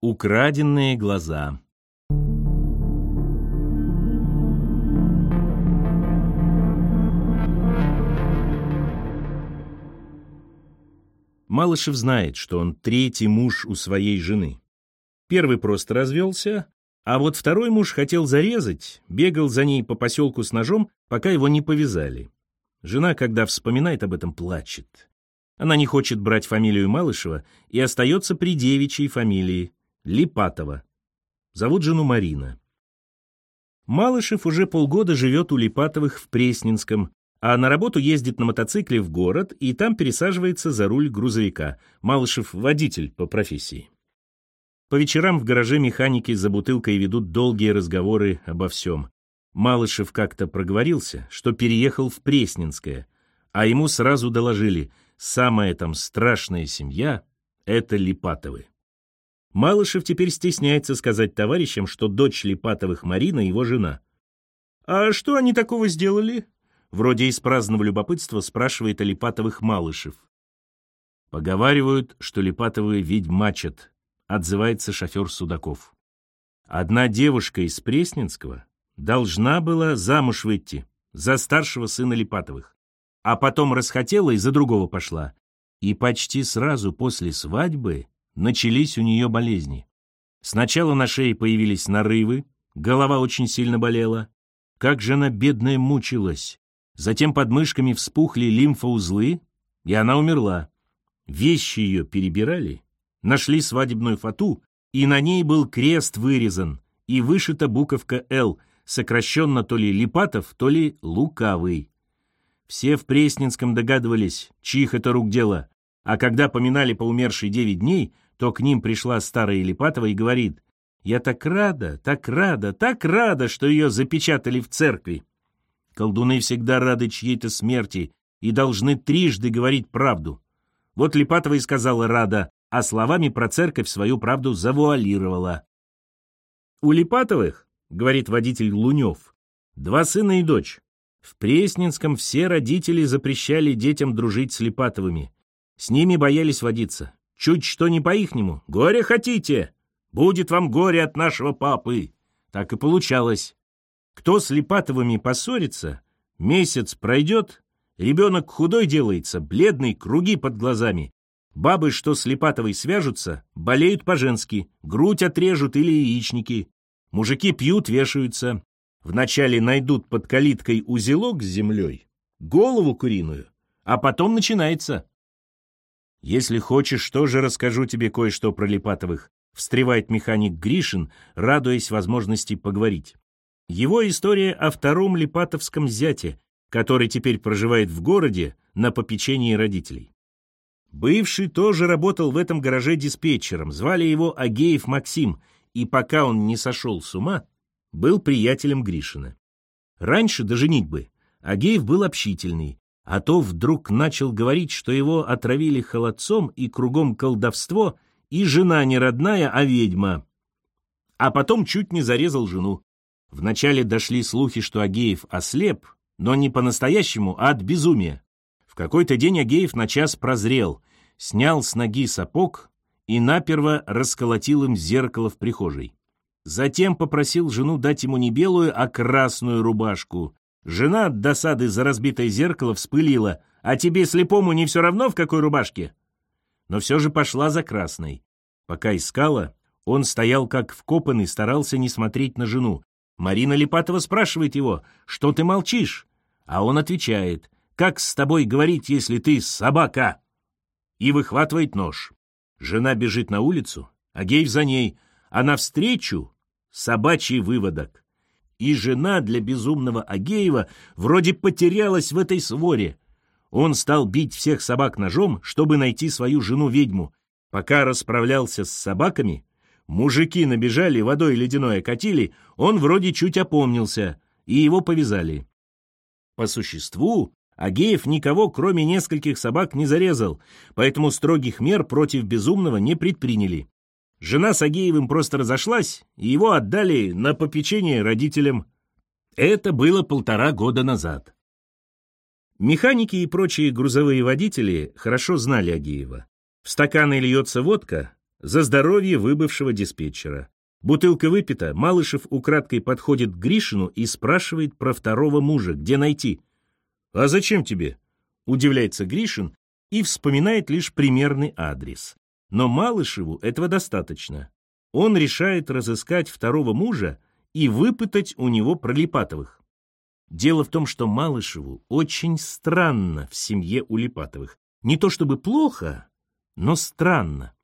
Украденные глаза Малышев знает, что он третий муж у своей жены. Первый просто развелся, а вот второй муж хотел зарезать, бегал за ней по поселку с ножом, пока его не повязали. Жена, когда вспоминает об этом, плачет. Она не хочет брать фамилию Малышева и остается при девичьей фамилии Липатова. Зовут жену Марина. Малышев уже полгода живет у Липатовых в Пресненском, а на работу ездит на мотоцикле в город и там пересаживается за руль грузовика. Малышев — водитель по профессии. По вечерам в гараже механики за бутылкой ведут долгие разговоры обо всем. Малышев как-то проговорился, что переехал в Пресненское, а ему сразу доложили, самая там страшная семья — это Липатовы. Малышев теперь стесняется сказать товарищам, что дочь Липатовых Марина его жена. «А что они такого сделали?» Вроде из праздного любопытства спрашивает о Липатовых Малышев. Поговаривают, что Липатовы ведьмачат, отзывается шофер Судаков. Одна девушка из Пресненского должна была замуж выйти за старшего сына Липатовых, а потом расхотела и за другого пошла. И почти сразу после свадьбы начались у нее болезни. Сначала на шее появились нарывы, голова очень сильно болела. Как же она, бедная, мучилась. Затем под мышками вспухли лимфоузлы, и она умерла. Вещи ее перебирали, нашли свадебную фату, и на ней был крест вырезан, и вышита буковка «Л», сокращенно то ли Липатов, то ли Лукавый. Все в Пресненском догадывались, чьих это рук дело, а когда поминали по умершей девять дней, то к ним пришла старая Липатова и говорит, «Я так рада, так рада, так рада, что ее запечатали в церкви». Колдуны всегда рады чьей-то смерти и должны трижды говорить правду. Вот Липатова и сказала Рада, а словами про церковь свою правду завуалировала. «У Липатовых, — говорит водитель Лунев, — два сына и дочь. В Пресненском все родители запрещали детям дружить с Липатовыми. С ними боялись водиться. Чуть что не по-ихнему. Горе хотите? Будет вам горе от нашего папы. Так и получалось. Кто с Липатовыми поссорится, месяц пройдет, ребенок худой делается, бледный, круги под глазами. Бабы, что с Липатовой свяжутся, болеют по-женски, грудь отрежут или яичники. Мужики пьют, вешаются. Вначале найдут под калиткой узелок с землей, голову куриную, а потом начинается. Если хочешь, тоже расскажу тебе кое-что про Липатовых, встревает механик Гришин, радуясь возможности поговорить. Его история о втором Липатовском зяте, который теперь проживает в городе на попечении родителей. Бывший тоже работал в этом гараже диспетчером, звали его Агеев Максим, и пока он не сошел с ума, был приятелем Гришина. Раньше до женитьбы Агеев был общительный, а то вдруг начал говорить, что его отравили холодцом и кругом колдовство, и жена не родная, а ведьма. А потом чуть не зарезал жену. Вначале дошли слухи, что Агеев ослеп, но не по-настоящему, а от безумия. В какой-то день Агеев на час прозрел, снял с ноги сапог и наперво расколотил им зеркало в прихожей. Затем попросил жену дать ему не белую, а красную рубашку. Жена от досады за разбитое зеркало вспылила. «А тебе, слепому, не все равно, в какой рубашке?» Но все же пошла за красной. Пока искала, он стоял как вкопанный, старался не смотреть на жену. Марина Липатова спрашивает его, что ты молчишь? А он отвечает, как с тобой говорить, если ты собака? И выхватывает нож. Жена бежит на улицу, а Гейв за ней, а навстречу собачий выводок. И жена для безумного Агеева вроде потерялась в этой своре. Он стал бить всех собак ножом, чтобы найти свою жену-ведьму. Пока расправлялся с собаками, Мужики набежали, водой ледяной окатили, он вроде чуть опомнился, и его повязали. По существу, Агеев никого, кроме нескольких собак, не зарезал, поэтому строгих мер против безумного не предприняли. Жена с Агеевым просто разошлась, и его отдали на попечение родителям. Это было полтора года назад. Механики и прочие грузовые водители хорошо знали Агеева. В стаканы льется водка, За здоровье выбывшего диспетчера. Бутылка выпита, Малышев украдкой подходит к Гришину и спрашивает про второго мужа, где найти. «А зачем тебе?» — удивляется Гришин и вспоминает лишь примерный адрес. Но Малышеву этого достаточно. Он решает разыскать второго мужа и выпытать у него про Липатовых. Дело в том, что Малышеву очень странно в семье у Липатовых. Не то чтобы плохо, но странно.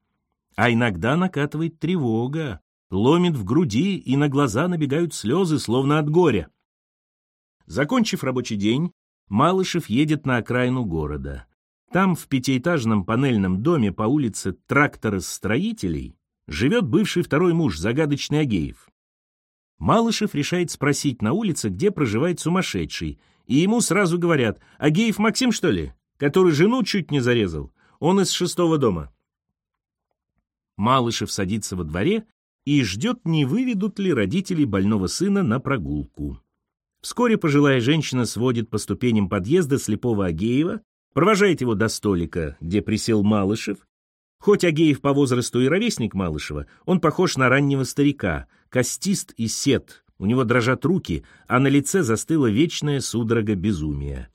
А иногда накатывает тревога, ломит в груди, и на глаза набегают слезы, словно от горя. Закончив рабочий день, Малышев едет на окраину города. Там, в пятиэтажном панельном доме по улице трактора-строителей, живет бывший второй муж, загадочный Агеев. Малышев решает спросить на улице, где проживает сумасшедший, и ему сразу говорят, «Агеев Максим, что ли? Который жену чуть не зарезал? Он из шестого дома». Малышев садится во дворе и ждет, не выведут ли родители больного сына на прогулку. Вскоре пожилая женщина сводит по ступеням подъезда слепого Агеева, провожает его до столика, где присел Малышев. Хоть Агеев по возрасту и ровесник Малышева, он похож на раннего старика, костист и сед, у него дрожат руки, а на лице застыла вечная судорога безумия.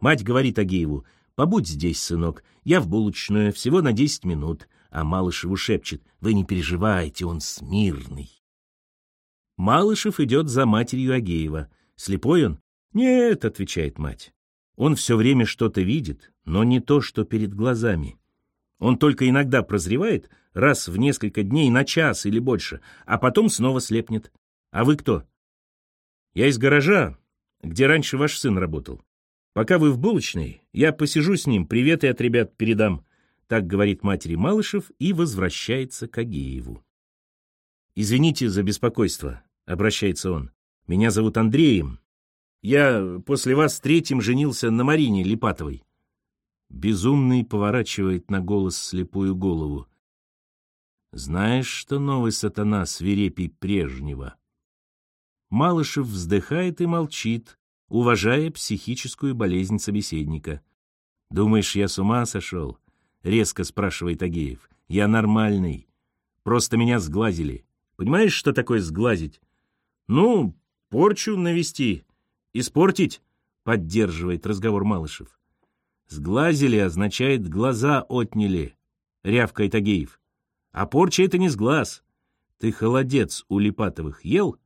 Мать говорит Агееву, «Побудь здесь, сынок, я в булочную, всего на десять минут а Малышеву шепчет «Вы не переживайте, он смирный». Малышев идет за матерью Агеева. Слепой он? «Нет», — отвечает мать. Он все время что-то видит, но не то, что перед глазами. Он только иногда прозревает, раз в несколько дней на час или больше, а потом снова слепнет. А вы кто? Я из гаража, где раньше ваш сын работал. Пока вы в булочной, я посижу с ним, приветы от ребят передам. Так говорит матери Малышев и возвращается к Агееву. «Извините за беспокойство», — обращается он. «Меня зовут Андреем. Я после вас третьим женился на Марине Липатовой». Безумный поворачивает на голос слепую голову. «Знаешь, что новый сатана свирепей прежнего?» Малышев вздыхает и молчит, уважая психическую болезнь собеседника. «Думаешь, я с ума сошел?» — резко спрашивает Агеев. «Я нормальный. Просто меня сглазили. Понимаешь, что такое сглазить?» «Ну, порчу навести. Испортить?» — поддерживает разговор Малышев. «Сглазили означает глаза отняли», — рявкает Агеев. «А порча — это не сглаз. Ты холодец у Липатовых ел?»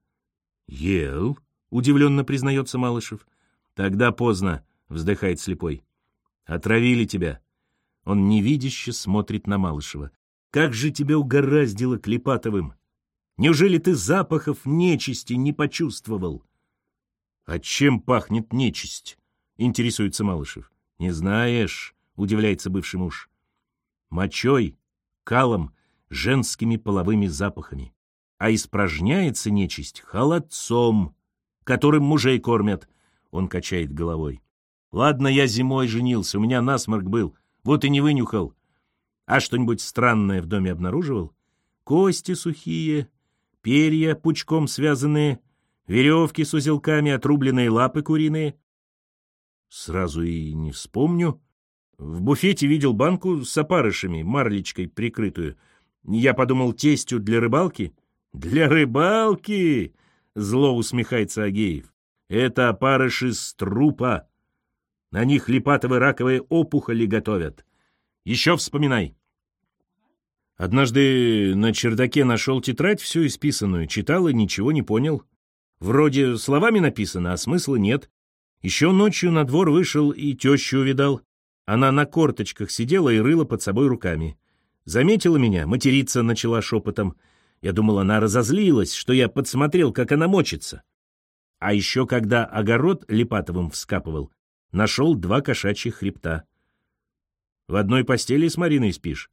«Ел», — удивленно признается Малышев. «Тогда поздно», — вздыхает слепой. «Отравили тебя. Он невидяще смотрит на Малышева. «Как же тебя угораздило Клепатовым! Неужели ты запахов нечисти не почувствовал?» «А чем пахнет нечисть?» — интересуется Малышев. «Не знаешь», — удивляется бывший муж. «Мочой, калом, женскими половыми запахами. А испражняется нечисть холодцом, которым мужей кормят». Он качает головой. «Ладно, я зимой женился, у меня насморк был. Вот и не вынюхал. А что-нибудь странное в доме обнаруживал? Кости сухие, перья пучком связанные, веревки с узелками, отрубленные лапы куриные. Сразу и не вспомню. В буфете видел банку с опарышами, марлечкой прикрытую. Я подумал, тестью для рыбалки. Для рыбалки! Зло усмехается Агеев. Это опарыши с трупа. На них липатовые раковые опухоли готовят. Еще вспоминай. Однажды на чердаке нашел тетрадь всю исписанную, читал и ничего не понял. Вроде словами написано, а смысла нет. Еще ночью на двор вышел и тещу увидал. Она на корточках сидела и рыла под собой руками. Заметила меня, материться начала шепотом. Я думал, она разозлилась, что я подсмотрел, как она мочится. А еще когда огород Липатовым вскапывал, нашел два кошачьих хребта. В одной постели с Мариной спишь?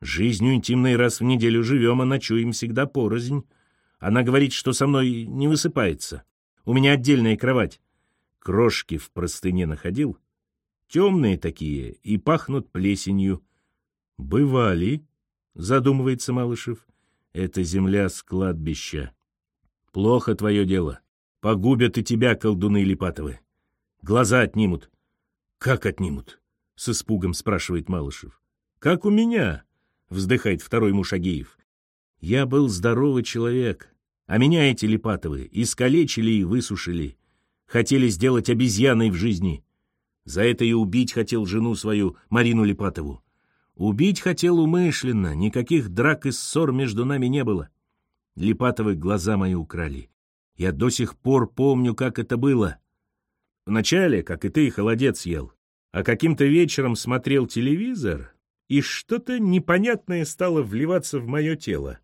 Жизнью интимной раз в неделю живем, а ночуем всегда порознь. Она говорит, что со мной не высыпается. У меня отдельная кровать. Крошки в простыне находил. Темные такие и пахнут плесенью. Бывали, задумывается Малышев. Это земля с кладбища. Плохо твое дело. Погубят и тебя, колдуны Липатовы. Глаза отнимут. Как отнимут? С испугом спрашивает Малышев. Как у меня? вздыхает второй муж Агеев. Я был здоровый человек, а меня эти Липатовы искалечили и высушили. Хотели сделать обезьяной в жизни. За это и убить хотел жену свою, Марину Липатову. Убить хотел умышленно, никаких драк и ссор между нами не было. Липатовы глаза мои украли. Я до сих пор помню, как это было. Вначале, как и ты, холодец ел, а каким-то вечером смотрел телевизор, и что-то непонятное стало вливаться в мое тело.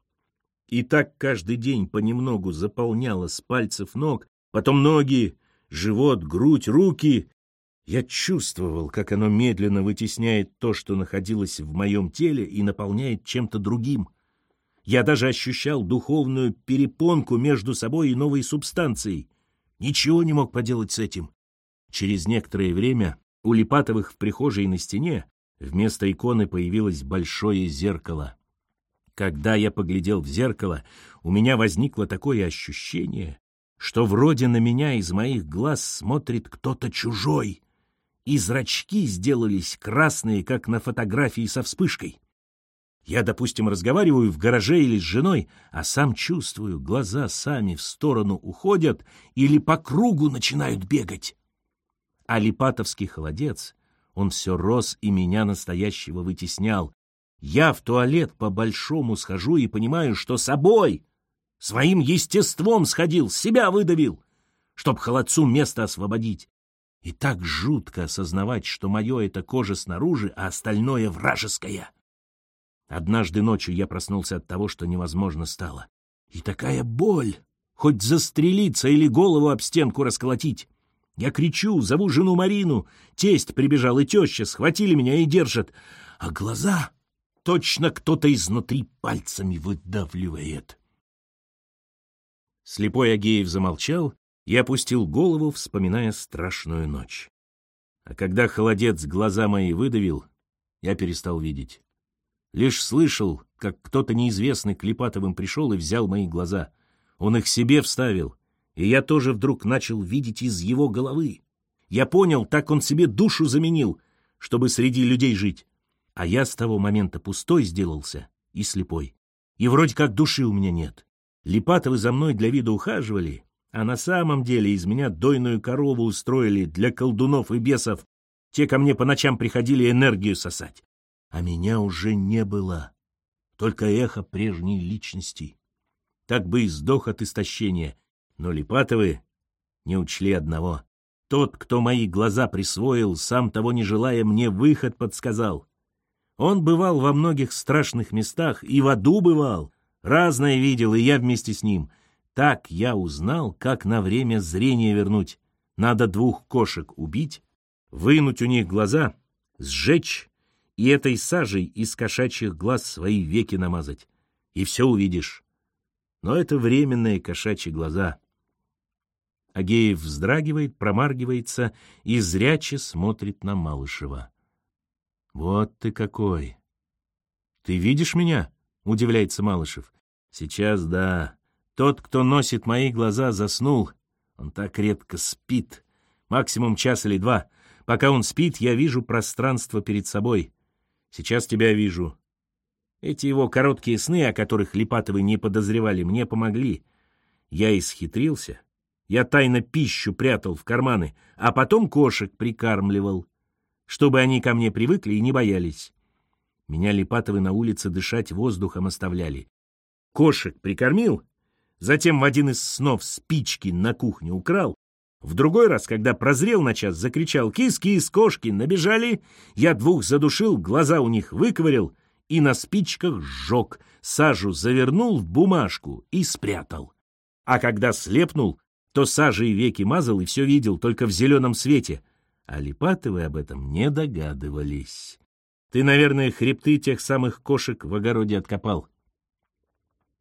И так каждый день понемногу заполняло с пальцев ног, потом ноги, живот, грудь, руки. Я чувствовал, как оно медленно вытесняет то, что находилось в моем теле, и наполняет чем-то другим. Я даже ощущал духовную перепонку между собой и новой субстанцией. Ничего не мог поделать с этим. Через некоторое время у Липатовых в прихожей на стене вместо иконы появилось большое зеркало. Когда я поглядел в зеркало, у меня возникло такое ощущение, что вроде на меня из моих глаз смотрит кто-то чужой, и зрачки сделались красные, как на фотографии со вспышкой. Я, допустим, разговариваю в гараже или с женой, а сам чувствую, глаза сами в сторону уходят или по кругу начинают бегать. А Липатовский холодец, он все рос и меня настоящего вытеснял. Я в туалет по-большому схожу и понимаю, что собой, своим естеством сходил, себя выдавил, чтоб холодцу место освободить. И так жутко осознавать, что мое — это кожа снаружи, а остальное — вражеское. Однажды ночью я проснулся от того, что невозможно стало. И такая боль! Хоть застрелиться или голову об стенку расколотить. Я кричу, зову жену Марину. Тесть прибежал и теща, схватили меня и держат. А глаза точно кто-то изнутри пальцами выдавливает. Слепой Агеев замолчал и опустил голову, вспоминая страшную ночь. А когда холодец глаза мои выдавил, я перестал видеть. Лишь слышал, как кто-то неизвестный к Липатовым пришел и взял мои глаза. Он их себе вставил, и я тоже вдруг начал видеть из его головы. Я понял, так он себе душу заменил, чтобы среди людей жить. А я с того момента пустой сделался и слепой. И вроде как души у меня нет. Липатовы за мной для вида ухаживали, а на самом деле из меня дойную корову устроили для колдунов и бесов. Те ко мне по ночам приходили энергию сосать. А меня уже не было, только эхо прежней личности. Так бы и сдох от истощения, но Липатовы не учли одного. Тот, кто мои глаза присвоил, сам того не желая, мне выход подсказал. Он бывал во многих страшных местах, и в аду бывал. Разное видел, и я вместе с ним. Так я узнал, как на время зрение вернуть. Надо двух кошек убить, вынуть у них глаза, сжечь и этой сажей из кошачьих глаз свои веки намазать. И все увидишь. Но это временные кошачьи глаза. Агеев вздрагивает, промаргивается и зряче смотрит на Малышева. «Вот ты какой!» «Ты видишь меня?» — удивляется Малышев. «Сейчас да. Тот, кто носит мои глаза, заснул. Он так редко спит. Максимум час или два. Пока он спит, я вижу пространство перед собой. Сейчас тебя вижу. Эти его короткие сны, о которых Липатовы не подозревали, мне помогли. Я исхитрился, я тайно пищу прятал в карманы, а потом кошек прикармливал, чтобы они ко мне привыкли и не боялись. Меня Липатовы на улице дышать воздухом оставляли. Кошек прикормил, затем в один из снов спички на кухне украл, в другой раз, когда прозрел на час, закричал «Кис-кис, кошки!» Набежали, я двух задушил, глаза у них выковырял и на спичках сжег, сажу завернул в бумажку и спрятал. А когда слепнул, то сажей веки мазал и все видел, только в зеленом свете. А Липатовы об этом не догадывались. Ты, наверное, хребты тех самых кошек в огороде откопал.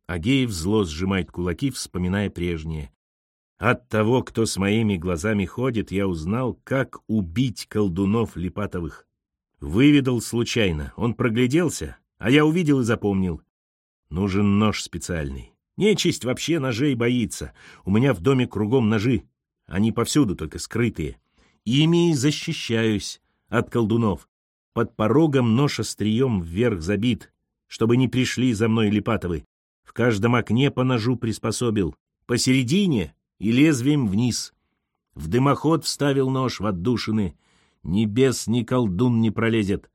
Агеев зло сжимает кулаки, вспоминая прежнее. От того, кто с моими глазами ходит, я узнал, как убить колдунов Липатовых. Выведал случайно, он прогляделся, а я увидел и запомнил. Нужен нож специальный. Нечисть вообще ножей боится. У меня в доме кругом ножи. Они повсюду, только скрытые. Ими и защищаюсь от колдунов. Под порогом нож острием вверх забит. чтобы не пришли за мной Липатовы. В каждом окне по ножу приспособил, посередине и лезвием вниз. В дымоход вставил нож в отдушины. Ни бес, ни колдун не пролезет.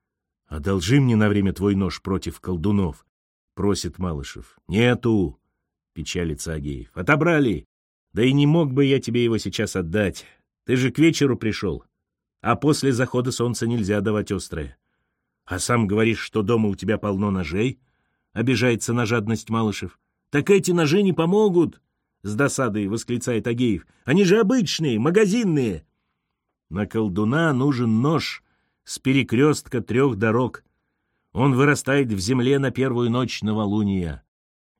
— Одолжи мне на время твой нож против колдунов, — просит Малышев. — Нету, — печалится Агеев. — Отобрали. Да и не мог бы я тебе его сейчас отдать. Ты же к вечеру пришел. А после захода солнца нельзя давать острое. А сам говоришь, что дома у тебя полно ножей? Обижается на жадность Малышев. Так эти ножи не помогут, с досадой восклицает Агеев. Они же обычные, магазинные. На колдуна нужен нож с перекрестка трех дорог. Он вырастает в земле на первую ночь новолуния.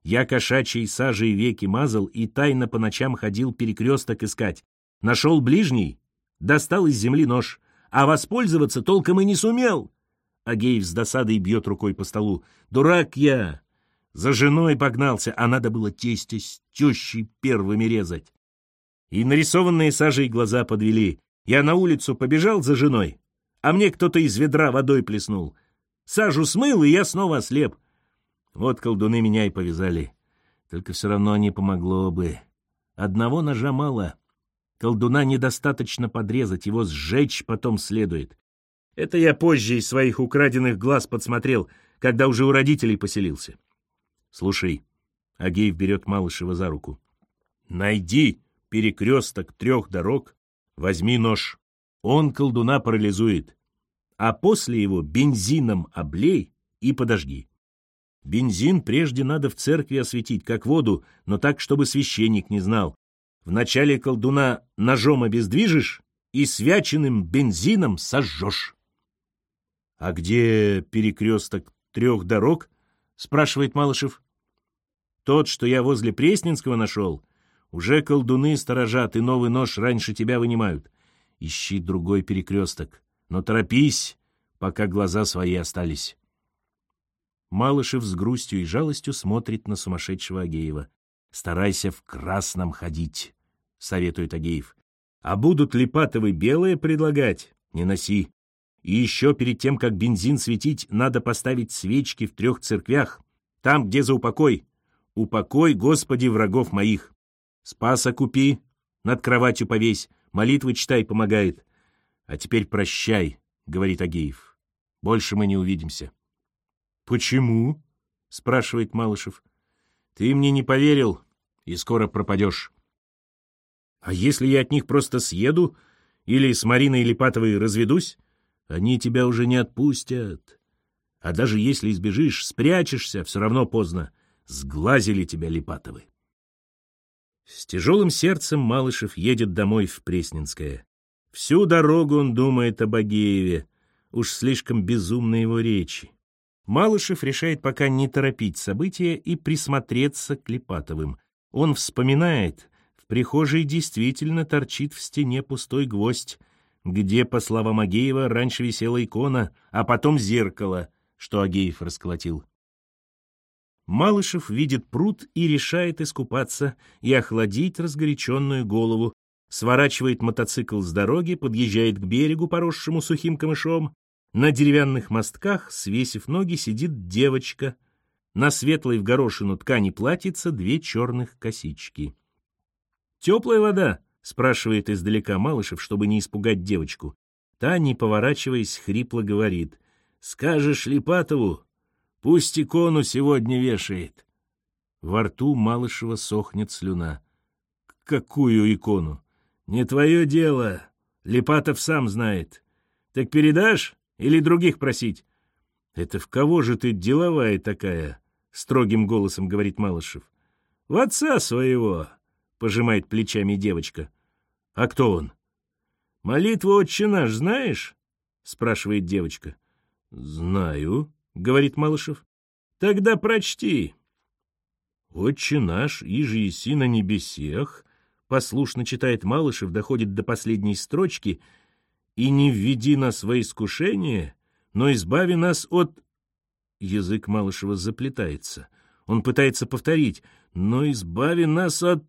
Я кошачьей сажей веки мазал и тайно по ночам ходил перекресток искать. Нашел ближний, достал из земли нож, а воспользоваться толком и не сумел. Агеев с досадой бьет рукой по столу. «Дурак я! За женой погнался, а надо было тестя с тещей первыми резать». И нарисованные сажей глаза подвели. Я на улицу побежал за женой, а мне кто-то из ведра водой плеснул. Сажу смыл, и я снова ослеп. Вот колдуны меня и повязали. Только все равно не помогло бы. Одного ножа мало. Колдуна недостаточно подрезать, его сжечь потом следует. Это я позже из своих украденных глаз подсмотрел, когда уже у родителей поселился. Слушай, Агеев берет Малышева за руку. Найди перекресток трех дорог, возьми нож. Он колдуна парализует. А после его бензином облей и подожги. Бензин прежде надо в церкви осветить, как воду, но так, чтобы священник не знал. Вначале колдуна ножом обездвижишь и свяченным бензином сожжешь. — А где перекресток трех дорог? — спрашивает Малышев. — Тот, что я возле Пресненского нашел. Уже колдуны сторожат и новый нож раньше тебя вынимают. Ищи другой перекресток. Но торопись, пока глаза свои остались. Малышев с грустью и жалостью смотрит на сумасшедшего Агеева. Старайся в красном ходить, — советует Агеев. А будут Липатовы белые предлагать? Не носи. И еще перед тем, как бензин светить, надо поставить свечки в трех церквях. Там, где за упокой. Упокой, Господи, врагов моих. Спаса купи, над кроватью повесь, молитвы читай, помогает. А теперь прощай, — говорит Агеев. Больше мы не увидимся. — Почему? — спрашивает Малышев. Ты мне не поверил, и скоро пропадешь. А если я от них просто съеду или с Мариной Липатовой разведусь, они тебя уже не отпустят. А даже если избежишь, спрячешься, все равно поздно. Сглазили тебя Липатовы. С тяжелым сердцем Малышев едет домой в Пресненское. Всю дорогу он думает об Агееве. Уж слишком безумны его речи. Малышев решает пока не торопить события и присмотреться к Липатовым. Он вспоминает, в прихожей действительно торчит в стене пустой гвоздь, где, по словам Агеева, раньше висела икона, а потом зеркало, что Агеев расколотил. Малышев видит пруд и решает искупаться и охладить разгоряченную голову, сворачивает мотоцикл с дороги, подъезжает к берегу, поросшему сухим камышом, на деревянных мостках, свесив ноги, сидит девочка. На светлой в горошину ткани платьица две черных косички. «Теплая вода?» — спрашивает издалека Малышев, чтобы не испугать девочку. Та, не поворачиваясь, хрипло говорит. «Скажешь Липатову, пусть икону сегодня вешает». Во рту Малышева сохнет слюна. «Какую икону?» «Не твое дело. Липатов сам знает. Так передашь?» Или других просить? — Это в кого же ты деловая такая? — строгим голосом говорит Малышев. — В отца своего, — пожимает плечами девочка. — А кто он? — Молитву «Отче наш» знаешь? — спрашивает девочка. — Знаю, — говорит Малышев. — Тогда прочти. — «Отче наш, иже еси на небесех», — послушно читает Малышев, доходит до последней строчки — и не введи нас во искушение, но избави нас от...» Язык Малышева заплетается. Он пытается повторить «но избави нас от...»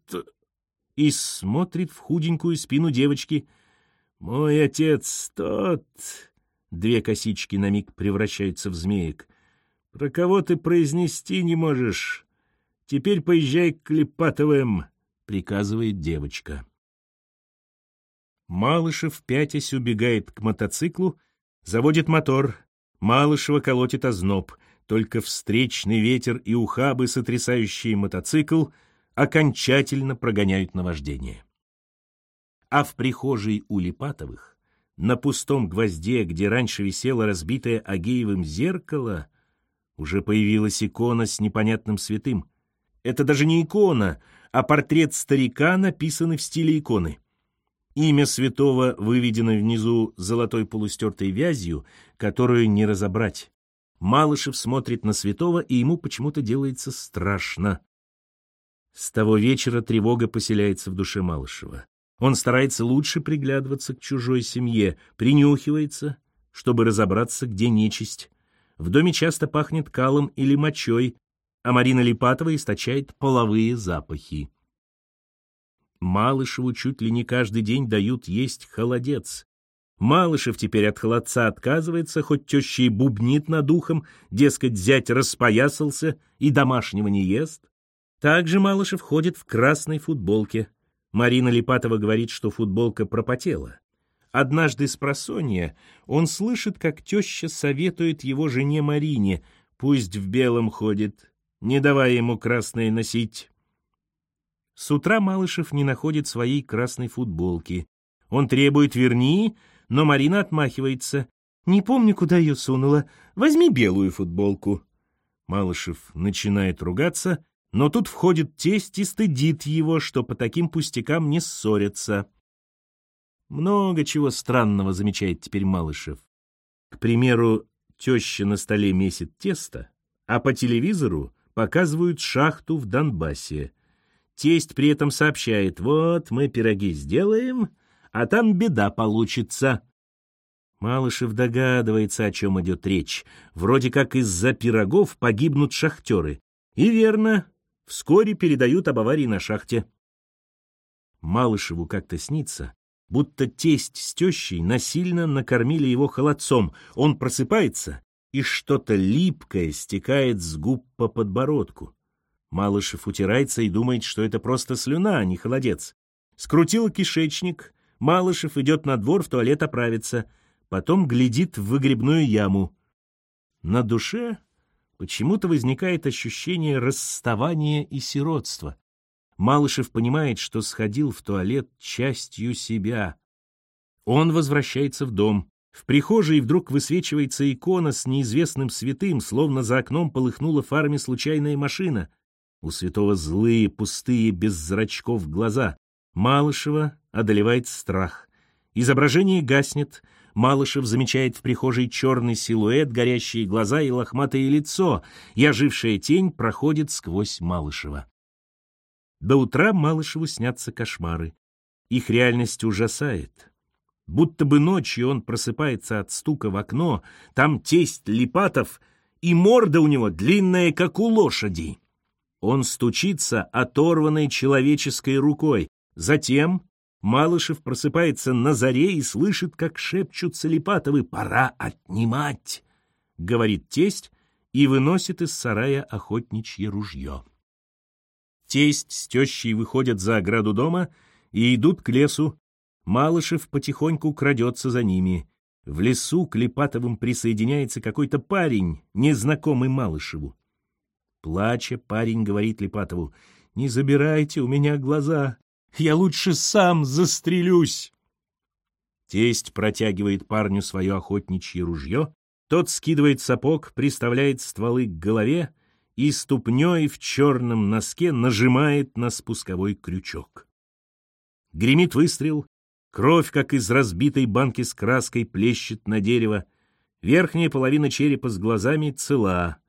и смотрит в худенькую спину девочки. «Мой отец тот...» Две косички на миг превращаются в змеек. Про кого ты произнести не можешь? Теперь поезжай к Клепатовым, — приказывает девочка. Малышев, пятясь, убегает к мотоциклу, заводит мотор. Малышева колотит озноб. Только встречный ветер и ухабы, сотрясающие мотоцикл, окончательно прогоняют наваждение. А в прихожей у Липатовых, на пустом гвозде, где раньше висело разбитое Агеевым зеркало, уже появилась икона с непонятным святым. Это даже не икона, а портрет старика, написанный в стиле иконы. Имя святого выведено внизу золотой полустертой вязью, которую не разобрать. Малышев смотрит на святого, и ему почему-то делается страшно. С того вечера тревога поселяется в душе Малышева. Он старается лучше приглядываться к чужой семье, принюхивается, чтобы разобраться, где нечисть. В доме часто пахнет калом или мочой, а Марина Липатова источает половые запахи. Малышеву чуть ли не каждый день дают есть холодец. Малышев теперь от холодца отказывается, хоть теща и бубнит над ухом, дескать, зять распоясался и домашнего не ест. Также Малышев ходит в красной футболке. Марина Липатова говорит, что футболка пропотела. Однажды с просонья он слышит, как теща советует его жене Марине, пусть в белом ходит, не давая ему красное носить. С утра Малышев не находит своей красной футболки. Он требует «верни», но Марина отмахивается. «Не помню, куда ее сунула. Возьми белую футболку». Малышев начинает ругаться, но тут входит тесть и стыдит его, что по таким пустякам не ссорятся. Много чего странного замечает теперь Малышев. К примеру, теща на столе месит тесто, а по телевизору показывают шахту в Донбассе. Тесть при этом сообщает, вот мы пироги сделаем, а там беда получится. Малышев догадывается, о чем идет речь. Вроде как из-за пирогов погибнут шахтеры. И верно, вскоре передают об аварии на шахте. Малышеву как-то снится, будто тесть с тещей насильно накормили его холодцом. Он просыпается, и что-то липкое стекает с губ по подбородку. Малышев утирается и думает, что это просто слюна, а не холодец. Скрутил кишечник, Малышев идет на двор в туалет оправиться, потом глядит в выгребную яму. На душе почему-то возникает ощущение расставания и сиротства. Малышев понимает, что сходил в туалет частью себя. Он возвращается в дом. В прихожей вдруг высвечивается икона с неизвестным святым, словно за окном полыхнула фарами случайная машина. У святого злые, пустые, без зрачков глаза. Малышева одолевает страх. Изображение гаснет. Малышев замечает в прихожей черный силуэт, горящие глаза и лохматое лицо, и ожившая тень проходит сквозь Малышева. До утра Малышеву снятся кошмары. Их реальность ужасает. Будто бы ночью он просыпается от стука в окно, там тесть Липатов, и морда у него длинная, как у лошади. Он стучится оторванной человеческой рукой, Затем Малышев просыпается на заре и слышит, как шепчут Салипатовы «Пора отнимать!» — говорит тесть и выносит из сарая охотничье ружье. Тесть с тещей выходят за ограду дома и идут к лесу. Малышев потихоньку крадется за ними. В лесу к Липатовым присоединяется какой-то парень, незнакомый Малышеву. Плача, парень говорит Липатову, «Не забирайте у меня глаза, я лучше сам застрелюсь. Тесть протягивает парню свое охотничье ружье, тот скидывает сапог, приставляет стволы к голове и ступней в черном носке нажимает на спусковой крючок. Гремит выстрел, кровь, как из разбитой банки с краской, плещет на дерево, верхняя половина черепа с глазами цела.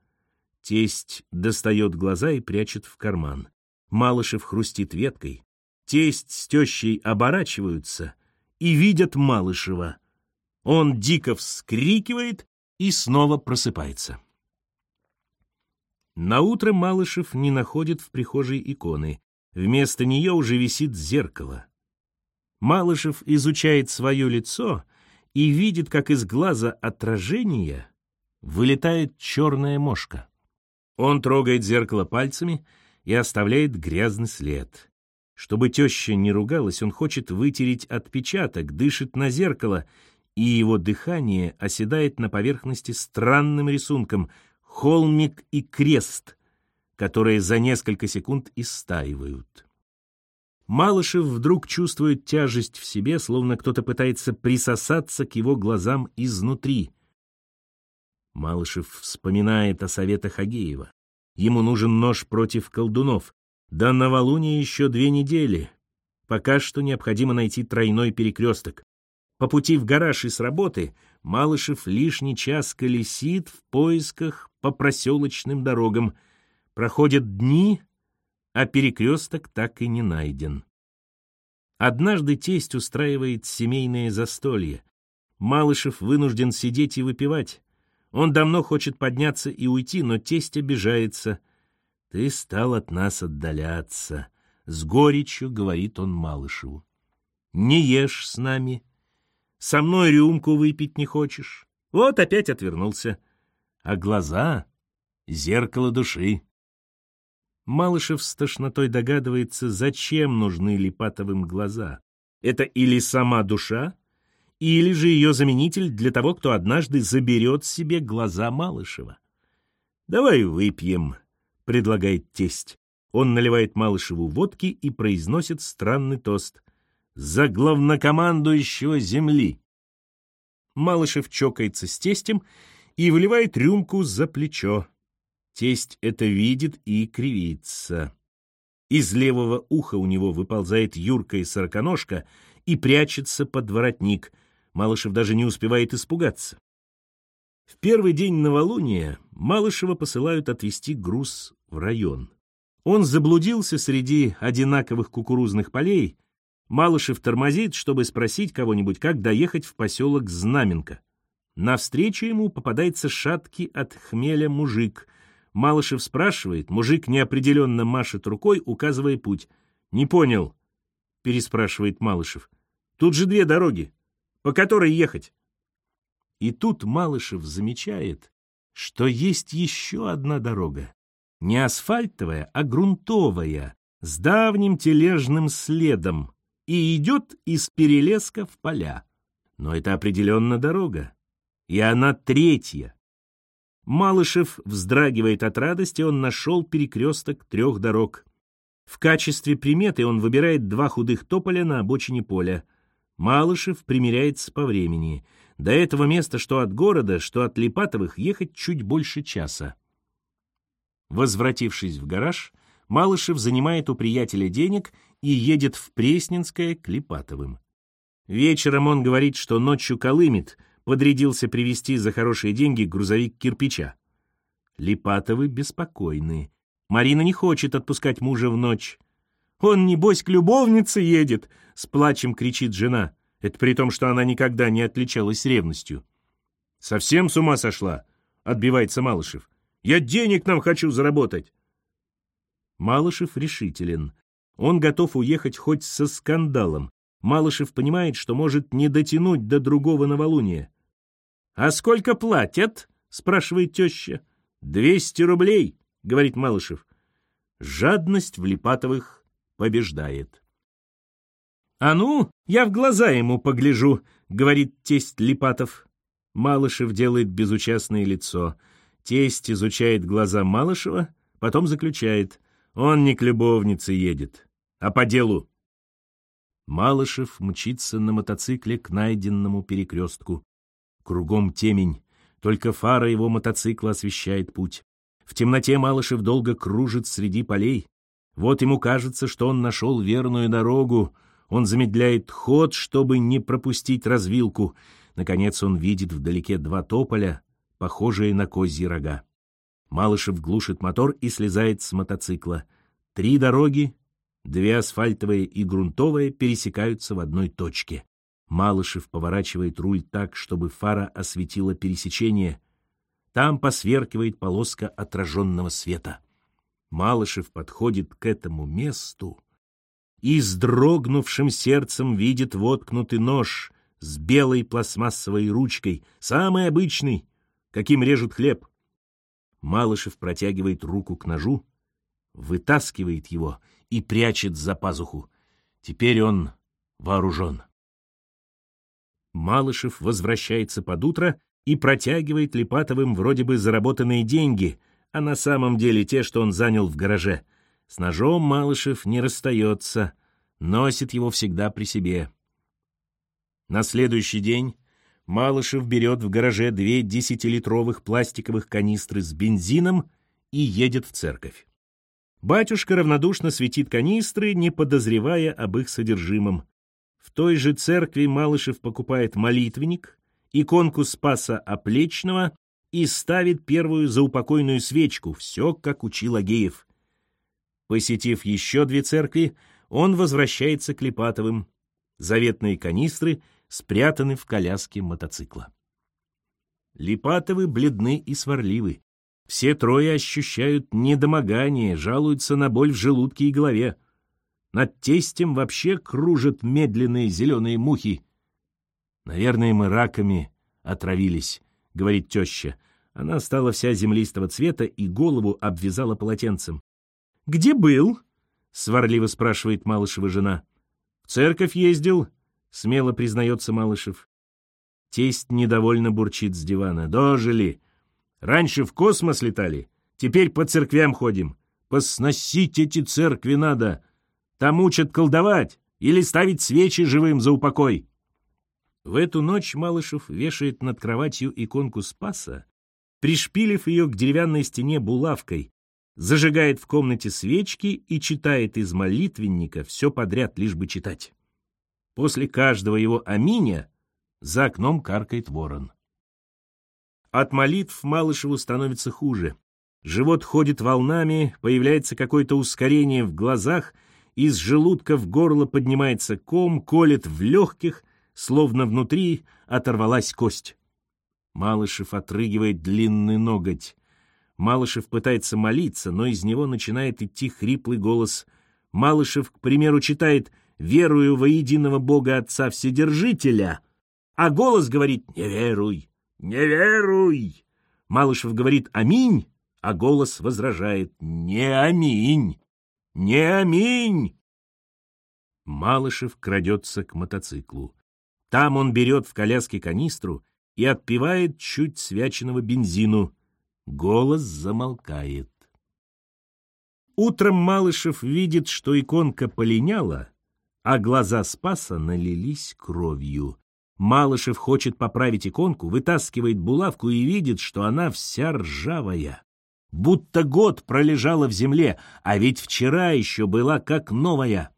Тесть достает глаза и прячет в карман. Малышев хрустит веткой, Тесть с тещей оборачиваются и видят Малышева. Он дико вскрикивает и снова просыпается. Наутро Малышев не находит в прихожей иконы. Вместо нее уже висит зеркало. Малышев изучает свое лицо и видит, как из глаза отражения вылетает черная мошка. Он трогает зеркало пальцами и оставляет грязный след. Чтобы теща не ругалась, он хочет вытереть отпечаток, дышит на зеркало, и его дыхание оседает на поверхности странным рисунком — холмик и крест, которые за несколько секунд истаивают. Малышев вдруг чувствует тяжесть в себе, словно кто-то пытается присосаться к его глазам изнутри. Малышев вспоминает о советах Агеева. Ему нужен нож против колдунов. До новолуния еще две недели. Пока что необходимо найти тройной перекресток. По пути в гараж и с работы Малышев лишний час колесит в поисках по проселочным дорогам. Проходят дни, а перекресток так и не найден. Однажды тесть устраивает семейное застолье. Малышев вынужден сидеть и выпивать. Он давно хочет подняться и уйти, но тесть обижается. «Ты стал от нас отдаляться», — с горечью говорит он Малышеву. «Не ешь с нами, со мной рюмку выпить не хочешь. Вот опять отвернулся. А глаза — зеркало души. Малышев с тошнотой догадывается, зачем нужны Липатовым глаза. Это или сама душа, или же ее заменитель для того, кто однажды заберет себе глаза Малышева. «Давай выпьем», — предлагает тесть. Он наливает Малышеву водки и произносит странный тост за главнокомандующего земли. Малышев чокается с тестем и выливает рюмку за плечо. Тесть это видит и кривится. Из левого уха у него выползает Юрка и сороконожка и прячется под воротник. Малышев даже не успевает испугаться. В первый день новолуния Малышева посылают отвезти груз в район. Он заблудился среди одинаковых кукурузных полей, Малышев тормозит, чтобы спросить кого-нибудь, как доехать в поселок Знаменка. Навстречу ему попадается шаткий от хмеля мужик. Малышев спрашивает, мужик неопределенно машет рукой, указывая путь. «Не понял», — переспрашивает Малышев. «Тут же две дороги. По которой ехать?» И тут Малышев замечает, что есть еще одна дорога. Не асфальтовая, а грунтовая, с давним тележным следом, и идет из Перелеска в поля. Но это определенно дорога. И она третья. Малышев вздрагивает от радости, он нашел перекресток трех дорог. В качестве приметы он выбирает два худых тополя на обочине поля. Малышев примеряется по времени. До этого места, что от города, что от Липатовых, ехать чуть больше часа. Возвратившись в гараж, Малышев занимает у приятеля денег и едет в Пресненское к Липатовым. Вечером он говорит, что ночью колымет, подрядился привезти за хорошие деньги грузовик кирпича. Липатовы беспокойны. Марина не хочет отпускать мужа в ночь. «Он, небось, к любовнице едет!» — с плачем кричит жена. Это при том, что она никогда не отличалась ревностью. «Совсем с ума сошла?» — отбивается Малышев. «Я денег нам хочу заработать!» Малышев решителен. Он готов уехать хоть со скандалом. Малышев понимает, что может не дотянуть до другого новолуния. «А сколько платят?» — спрашивает теща. «Двести рублей», — говорит Малышев. Жадность в Липатовых побеждает. «А ну, я в глаза ему погляжу», — говорит тесть Липатов. Малышев делает безучастное лицо. Тесть изучает глаза Малышева, потом заключает. Он не к любовнице едет, а по делу. Малышев мчится на мотоцикле к найденному перекрестку. Кругом темень, только фара его мотоцикла освещает путь. В темноте Малышев долго кружит среди полей. Вот ему кажется, что он нашел верную дорогу. Он замедляет ход, чтобы не пропустить развилку. Наконец он видит вдалеке два тополя, похожие на козьи рога. Малышев глушит мотор и слезает с мотоцикла. Три дороги, две асфальтовые и грунтовые, пересекаются в одной точке. Малышев поворачивает руль так, чтобы фара осветила пересечение. Там посверкивает полоска отраженного света. Малышев подходит к этому месту и с дрогнувшим сердцем видит воткнутый нож с белой пластмассовой ручкой, самый обычный, каким режут хлеб. Малышев протягивает руку к ножу, вытаскивает его и прячет за пазуху. Теперь он вооружен. Малышев возвращается под утро и протягивает Липатовым вроде бы заработанные деньги, а на самом деле те, что он занял в гараже. С ножом Малышев не расстается, носит его всегда при себе. На следующий день Малышев берет в гараже две десятилитровых пластиковых канистры с бензином и едет в церковь. Батюшка равнодушно светит канистры, не подозревая об их содержимом. В той же церкви Малышев покупает молитвенник, иконку Спаса Оплечного и ставит первую заупокойную свечку, все, как учил Агеев. Посетив еще две церкви, он возвращается к Липатовым. Заветные канистры спрятаны в коляске мотоцикла. Липатовы бледны и сварливы. Все трое ощущают недомогание, жалуются на боль в желудке и голове. Над тестем вообще кружат медленные зеленые мухи. «Наверное, мы раками отравились», — говорит теща. Она стала вся землистого цвета и голову обвязала полотенцем. «Где был?» — сварливо спрашивает Малышева жена. «В церковь ездил», — смело признается Малышев. Тесть недовольно бурчит с дивана. «Дожили! Раньше в космос летали, теперь по церквям ходим. Посносить эти церкви надо!» Там учат колдовать или ставить свечи живым за упокой. В эту ночь Малышев вешает над кроватью иконку Спаса, пришпилив ее к деревянной стене булавкой, зажигает в комнате свечки и читает из молитвенника все подряд, лишь бы читать. После каждого его аминя за окном каркает ворон. От молитв Малышеву становится хуже. Живот ходит волнами, появляется какое-то ускорение в глазах — из желудка в горло поднимается ком, колет в легких, словно внутри оторвалась кость. Малышев отрыгивает длинный ноготь. Малышев пытается молиться, но из него начинает идти хриплый голос. Малышев, к примеру, читает «Верую во единого Бога Отца Вседержителя», а голос говорит «Не веруй, не веруй». Малышев говорит «Аминь», а голос возражает «Не аминь». Не аминь! Малышев крадется к мотоциклу. Там он берет в коляске канистру и отпивает чуть свяченного бензину. Голос замолкает. Утром Малышев видит, что иконка полиняла, а глаза Спаса налились кровью. Малышев хочет поправить иконку, вытаскивает булавку и видит, что она вся ржавая будто год пролежала в земле, а ведь вчера еще была как новая.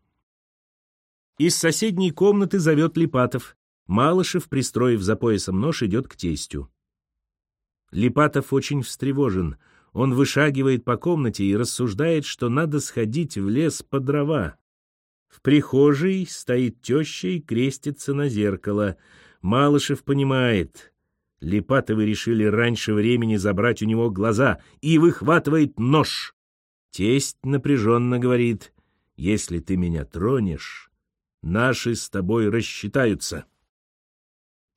Из соседней комнаты зовет Липатов. Малышев, пристроив за поясом нож, идет к тестю. Липатов очень встревожен. Он вышагивает по комнате и рассуждает, что надо сходить в лес по дрова. В прихожей стоит теща и крестится на зеркало. Малышев понимает, Липатовы решили раньше времени забрать у него глаза и выхватывает нож. Тесть напряженно говорит, «Если ты меня тронешь, наши с тобой рассчитаются».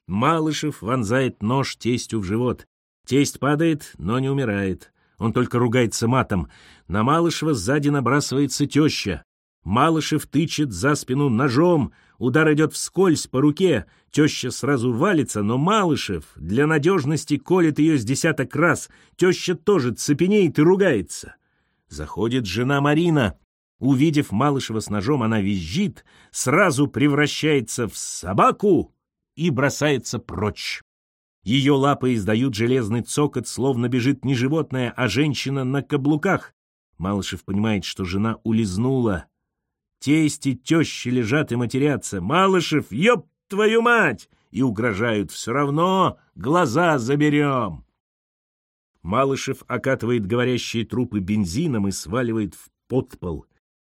Малышев вонзает нож тестю в живот. Тесть падает, но не умирает. Он только ругается матом. На Малышева сзади набрасывается теща. Малышев тычет за спину ножом, удар идет вскользь по руке, теща сразу валится, но Малышев для надежности колет ее с десяток раз, теща тоже цепенеет и ругается. Заходит жена Марина. Увидев Малышева с ножом, она визжит, сразу превращается в собаку и бросается прочь. Ее лапы издают железный цокот, словно бежит не животное, а женщина на каблуках. Малышев понимает, что жена улизнула, Тести, тещи лежат и матерятся. «Малышев, ёб твою мать!» И угрожают. «Все равно глаза заберем!» Малышев окатывает говорящие трупы бензином и сваливает в подпол.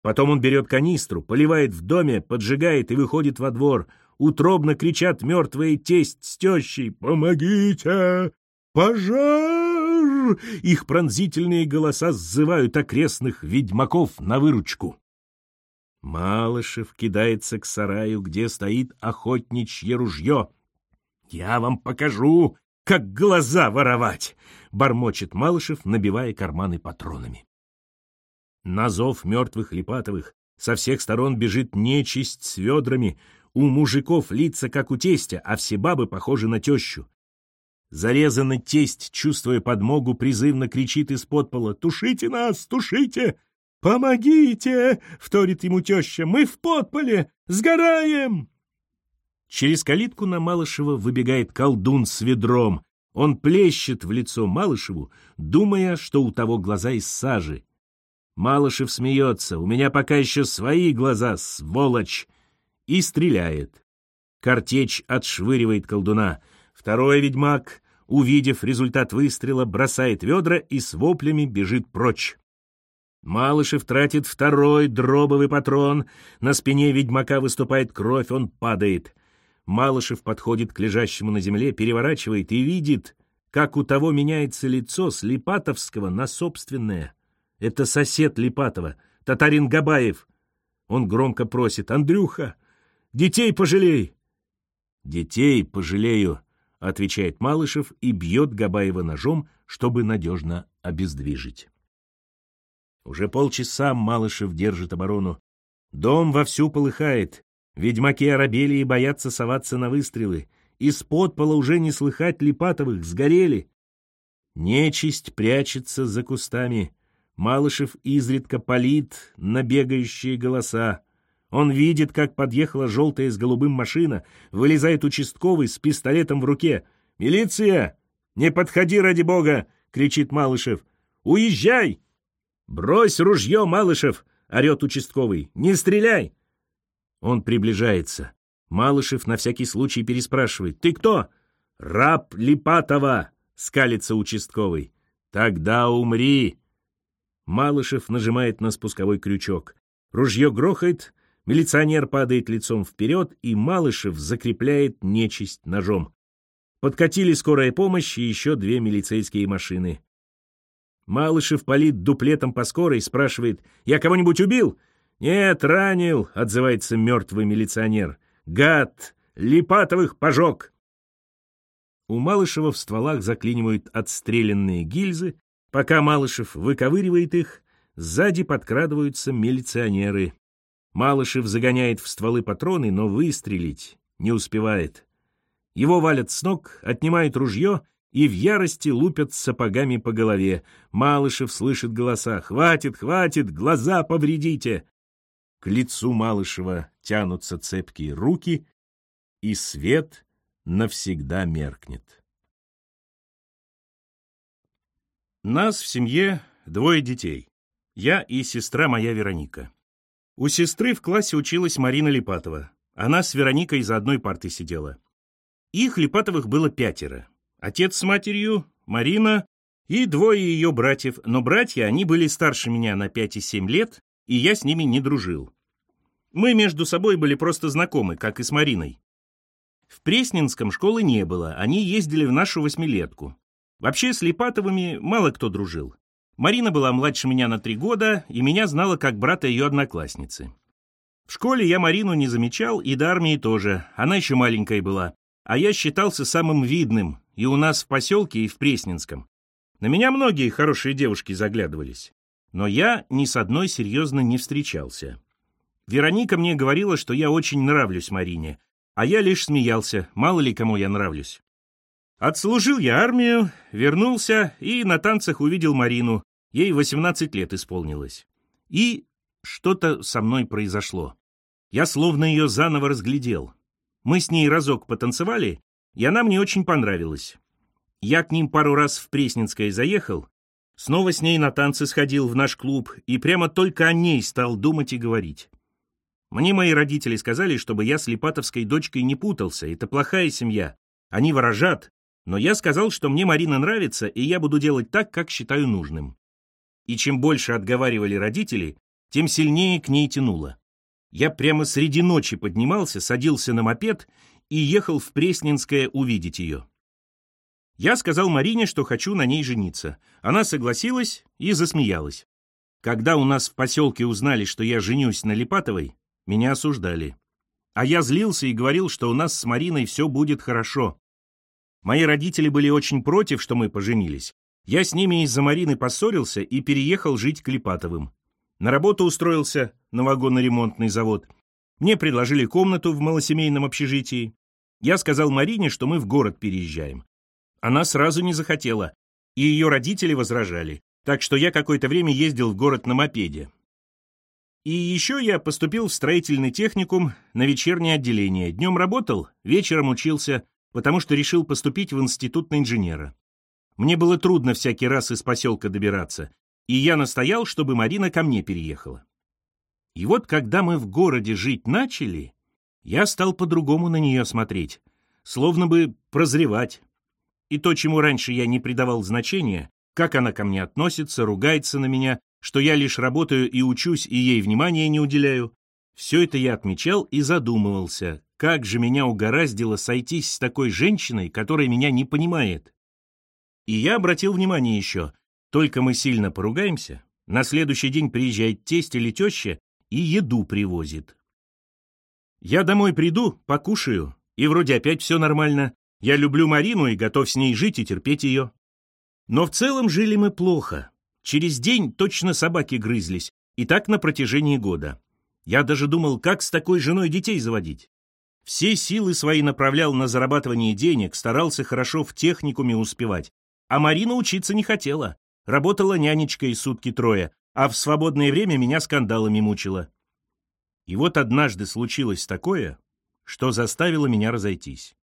Потом он берет канистру, поливает в доме, поджигает и выходит во двор. Утробно кричат мертвые тесть с тещей «Помогите! Пожар!» Их пронзительные голоса сзывают окрестных ведьмаков на выручку. Малышев кидается к сараю, где стоит охотничье ружье. «Я вам покажу, как глаза воровать!» — бормочет Малышев, набивая карманы патронами. На зов мертвых Липатовых со всех сторон бежит нечисть с ведрами, у мужиков лица, как у тестя, а все бабы похожи на тещу. Зарезанный тесть, чувствуя подмогу, призывно кричит из-под пола «Тушите нас, тушите! Помогите!» — вторит ему теща. «Мы в подполе! Сгораем!» Через калитку на Малышева выбегает колдун с ведром. Он плещет в лицо Малышеву, думая, что у того глаза из сажи. Малышев смеется. «У меня пока еще свои глаза, сволочь!» И стреляет. Картечь отшвыривает колдуна. Второй ведьмак, увидев результат выстрела, бросает ведра и с воплями бежит прочь. Малышев тратит второй дробовый патрон. На спине ведьмака выступает кровь, он падает. Малышев подходит к лежащему на земле, переворачивает и видит, как у того меняется лицо с Липатовского на собственное. Это сосед Липатова, татарин Габаев. Он громко просит, «Андрюха, детей пожалей!» «Детей пожалею», — отвечает Малышев и бьет Габаева ножом, чтобы надежно обездвижить. Уже полчаса Малышев держит оборону. Дом вовсю полыхает. Ведьмаки оробели и боятся соваться на выстрелы. Из-под пола уже не слыхать Липатовых, сгорели. Нечисть прячется за кустами. Малышев изредка палит на бегающие голоса. Он видит, как подъехала желтая с голубым машина, вылезает участковый с пистолетом в руке. «Милиция! Не подходи, ради бога!» — кричит Малышев. «Уезжай!» «Брось ружье, Малышев!» — орет участковый. «Не стреляй!» Он приближается. Малышев на всякий случай переспрашивает. «Ты кто?» «Раб Липатова!» — скалится участковый. «Тогда умри!» Малышев нажимает на спусковой крючок. Ружье грохает, милиционер падает лицом вперед, и Малышев закрепляет нечисть ножом. Подкатили скорая помощь и еще две милицейские машины. Малышев палит дуплетом по скорой, спрашивает, «Я кого-нибудь убил?» «Нет, ранил», — отзывается мертвый милиционер. «Гад! Липатовых пожег!» У Малышева в стволах заклинивают отстрелянные гильзы, Пока Малышев выковыривает их, сзади подкрадываются милиционеры. Малышев загоняет в стволы патроны, но выстрелить не успевает. Его валят с ног, отнимают ружье и в ярости лупят сапогами по голове. Малышев слышит голоса «Хватит, хватит, глаза повредите!» К лицу Малышева тянутся цепкие руки, и свет навсегда меркнет. Нас в семье двое детей. Я и сестра моя Вероника. У сестры в классе училась Марина Липатова. Она с Вероникой за одной партой сидела. Их Липатовых было пятеро. Отец с матерью, Марина и двое ее братьев, но братья, они были старше меня на 5 и 7 лет, и я с ними не дружил. Мы между собой были просто знакомы, как и с Мариной. В Пресненском школы не было, они ездили в нашу восьмилетку. Вообще с Липатовыми мало кто дружил. Марина была младше меня на три года, и меня знала как брата ее одноклассницы. В школе я Марину не замечал, и до армии тоже, она еще маленькая была. А я считался самым видным, и у нас в поселке, и в Пресненском. На меня многие хорошие девушки заглядывались. Но я ни с одной серьезно не встречался. Вероника мне говорила, что я очень нравлюсь Марине, а я лишь смеялся, мало ли кому я нравлюсь. Отслужил я армию, вернулся и на танцах увидел Марину. Ей 18 лет исполнилось. И что-то со мной произошло. Я словно ее заново разглядел. Мы с ней разок потанцевали, и она мне очень понравилась. Я к ним пару раз в Пресненское заехал, снова с ней на танцы сходил в наш клуб и прямо только о ней стал думать и говорить. Мне мои родители сказали, чтобы я с Липатовской дочкой не путался, это плохая семья. Они ворожат, но я сказал, что мне Марина нравится, и я буду делать так, как считаю нужным. И чем больше отговаривали родители, тем сильнее к ней тянуло. Я прямо среди ночи поднимался, садился на мопед и ехал в Пресненское увидеть ее. Я сказал Марине, что хочу на ней жениться. Она согласилась и засмеялась. Когда у нас в поселке узнали, что я женюсь на Липатовой, меня осуждали. А я злился и говорил, что у нас с Мариной все будет хорошо. Мои родители были очень против, что мы поженились. Я с ними из-за Марины поссорился и переехал жить к Липатовым. На работу устроился на вагонно-ремонтный завод. Мне предложили комнату в малосемейном общежитии. Я сказал Марине, что мы в город переезжаем. Она сразу не захотела, и ее родители возражали, так что я какое-то время ездил в город на мопеде. И еще я поступил в строительный техникум на вечернее отделение. Днем работал, вечером учился, потому что решил поступить в институт на инженера. Мне было трудно всякий раз из поселка добираться, и я настоял, чтобы Марина ко мне переехала. И вот когда мы в городе жить начали, я стал по-другому на нее смотреть, словно бы прозревать. И то, чему раньше я не придавал значения, как она ко мне относится, ругается на меня, что я лишь работаю и учусь, и ей внимания не уделяю, все это я отмечал и задумывался, как же меня угораздило сойтись с такой женщиной, которая меня не понимает. И я обратил внимание еще, только мы сильно поругаемся, на следующий день приезжает тесть или теща и еду привозит. Я домой приду, покушаю, и вроде опять все нормально. Я люблю Марину и готов с ней жить и терпеть ее. Но в целом жили мы плохо. Через день точно собаки грызлись, и так на протяжении года. Я даже думал, как с такой женой детей заводить. Все силы свои направлял на зарабатывание денег, старался хорошо в техникуме успевать. А Марина учиться не хотела. Работала нянечкой сутки трое, а в свободное время меня скандалами мучила. И вот однажды случилось такое, что заставило меня разойтись.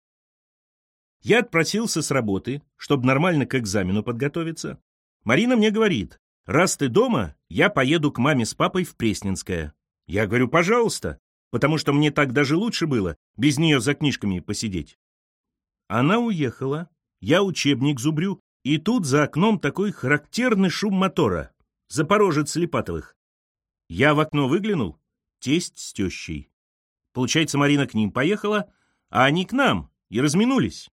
Я отпросился с работы, чтобы нормально к экзамену подготовиться. Марина мне говорит, раз ты дома, я поеду к маме с папой в Пресненское. Я говорю, пожалуйста, потому что мне так даже лучше было, без нее за книжками посидеть. Она уехала, я учебник зубрю, и тут за окном такой характерный шум мотора. Запорожец Липатовых. Я в окно выглянул, тесть с тещей. Получается, Марина к ним поехала, а они к нам, и разминулись.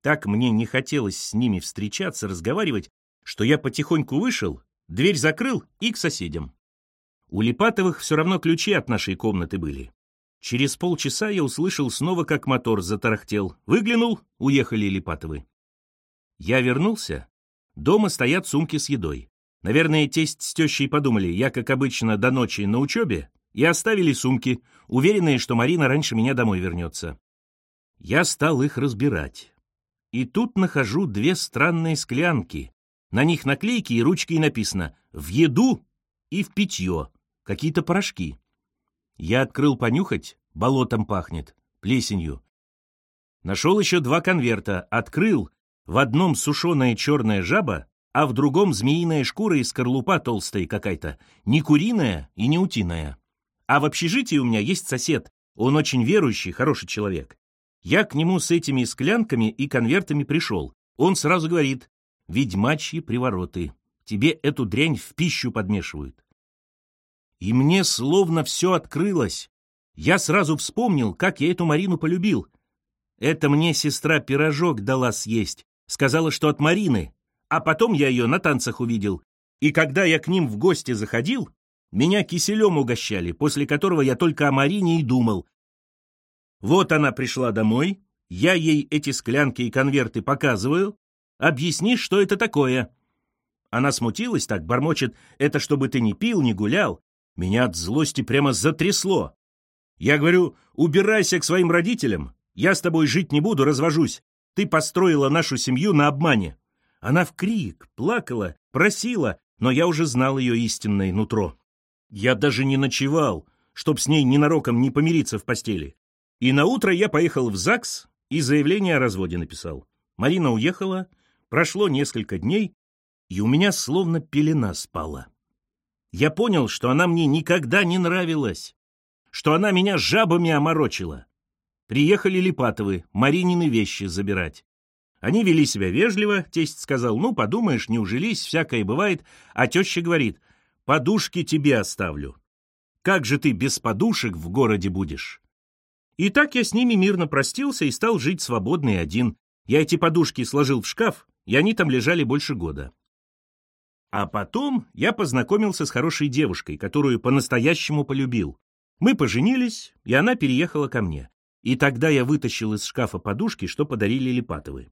Так мне не хотелось с ними встречаться, разговаривать, что я потихоньку вышел, дверь закрыл и к соседям. У Липатовых все равно ключи от нашей комнаты были. Через полчаса я услышал снова, как мотор затарахтел. Выглянул, уехали Липатовы. Я вернулся. Дома стоят сумки с едой. Наверное, тесть с тещей подумали, я, как обычно, до ночи на учебе, и оставили сумки, уверенные, что Марина раньше меня домой вернется. Я стал их разбирать. И тут нахожу две странные склянки. На них наклейки и ручкой написано «В еду» и «В питье». Какие-то порошки. Я открыл понюхать, болотом пахнет, плесенью. Нашел еще два конверта, открыл. В одном сушеная черная жаба, а в другом змеиная шкура и скорлупа толстая какая-то, не куриная и не утиная. А в общежитии у меня есть сосед, он очень верующий, хороший человек. Я к нему с этими склянками и конвертами пришел. Он сразу говорит, ведьмачьи привороты, тебе эту дрянь в пищу подмешивают. И мне словно все открылось. Я сразу вспомнил, как я эту Марину полюбил. Это мне сестра пирожок дала съесть, сказала, что от Марины, а потом я ее на танцах увидел. И когда я к ним в гости заходил, меня киселем угощали, после которого я только о Марине и думал. Вот она пришла домой, я ей эти склянки и конверты показываю. Объясни, что это такое. Она смутилась так, бормочет, это чтобы ты не пил, не гулял. Меня от злости прямо затрясло. Я говорю, убирайся к своим родителям, я с тобой жить не буду, развожусь. Ты построила нашу семью на обмане. Она в крик, плакала, просила, но я уже знал ее истинное нутро. Я даже не ночевал, чтоб с ней ненароком не помириться в постели. И на утро я поехал в ЗАГС и заявление о разводе написал. Марина уехала, прошло несколько дней, и у меня словно пелена спала. Я понял, что она мне никогда не нравилась, что она меня жабами оморочила. Приехали Липатовы, Маринины вещи забирать. Они вели себя вежливо, тесть сказал, ну, подумаешь, не ужились, всякое бывает, а теща говорит, Подушки тебе оставлю. Как же ты без подушек в городе будешь? И так я с ними мирно простился и стал жить свободный один. Я эти подушки сложил в шкаф, и они там лежали больше года. А потом я познакомился с хорошей девушкой, которую по-настоящему полюбил. Мы поженились, и она переехала ко мне. И тогда я вытащил из шкафа подушки, что подарили Липатовы.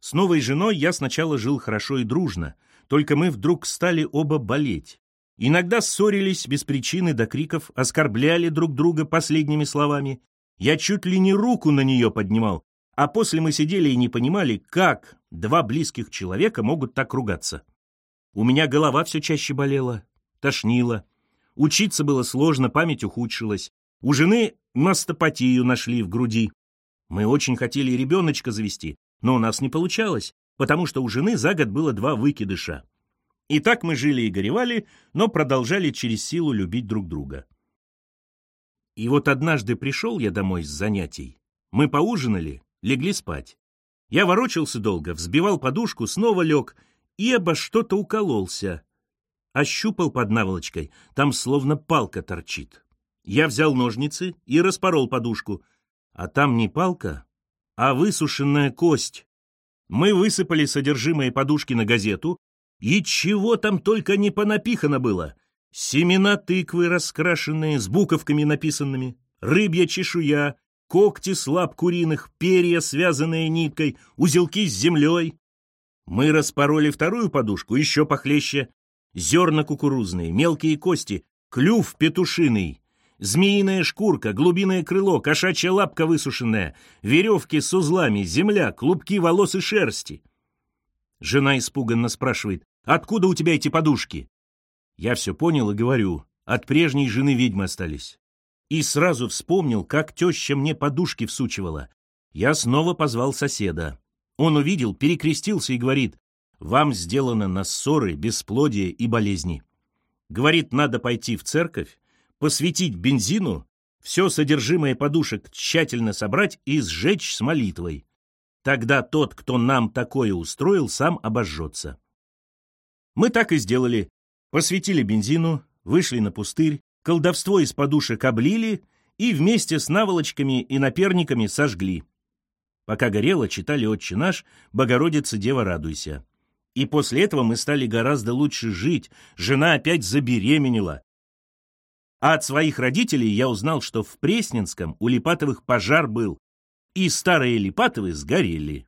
С новой женой я сначала жил хорошо и дружно, только мы вдруг стали оба болеть. Иногда ссорились без причины до криков, оскорбляли друг друга последними словами. Я чуть ли не руку на нее поднимал, а после мы сидели и не понимали, как два близких человека могут так ругаться. У меня голова все чаще болела, тошнила. Учиться было сложно, память ухудшилась. У жены мастопатию нашли в груди. Мы очень хотели ребеночка завести, но у нас не получалось, потому что у жены за год было два выкидыша. И так мы жили и горевали, но продолжали через силу любить друг друга. И вот однажды пришел я домой с занятий. Мы поужинали, легли спать. Я ворочался долго, взбивал подушку, снова лег и обо что-то укололся. Ощупал под наволочкой, там словно палка торчит. Я взял ножницы и распорол подушку, а там не палка, а высушенная кость. Мы высыпали содержимое подушки на газету, и чего там только не понапихано было. Семена тыквы раскрашенные, с буковками написанными, рыбья чешуя, когти с лап куриных, перья, связанные ниткой, узелки с землей. Мы распороли вторую подушку, еще похлеще. Зерна кукурузные, мелкие кости, клюв петушиный, змеиная шкурка, глубиное крыло, кошачья лапка высушенная, веревки с узлами, земля, клубки волос и шерсти. Жена испуганно спрашивает, откуда у тебя эти подушки? Я все понял и говорю, от прежней жены ведьмы остались. И сразу вспомнил, как теща мне подушки всучивала. Я снова позвал соседа. Он увидел, перекрестился и говорит, вам сделано на ссоры, бесплодие и болезни. Говорит, надо пойти в церковь, посвятить бензину, все содержимое подушек тщательно собрать и сжечь с молитвой. Тогда тот, кто нам такое устроил, сам обожжется. Мы так и сделали. Посветили бензину, вышли на пустырь, колдовство из подушек облили и вместе с наволочками и наперниками сожгли. Пока горело, читали «Отче наш», «Богородица, Дева, радуйся». И после этого мы стали гораздо лучше жить, жена опять забеременела. А от своих родителей я узнал, что в Пресненском у Липатовых пожар был, и старые Липатовы сгорели.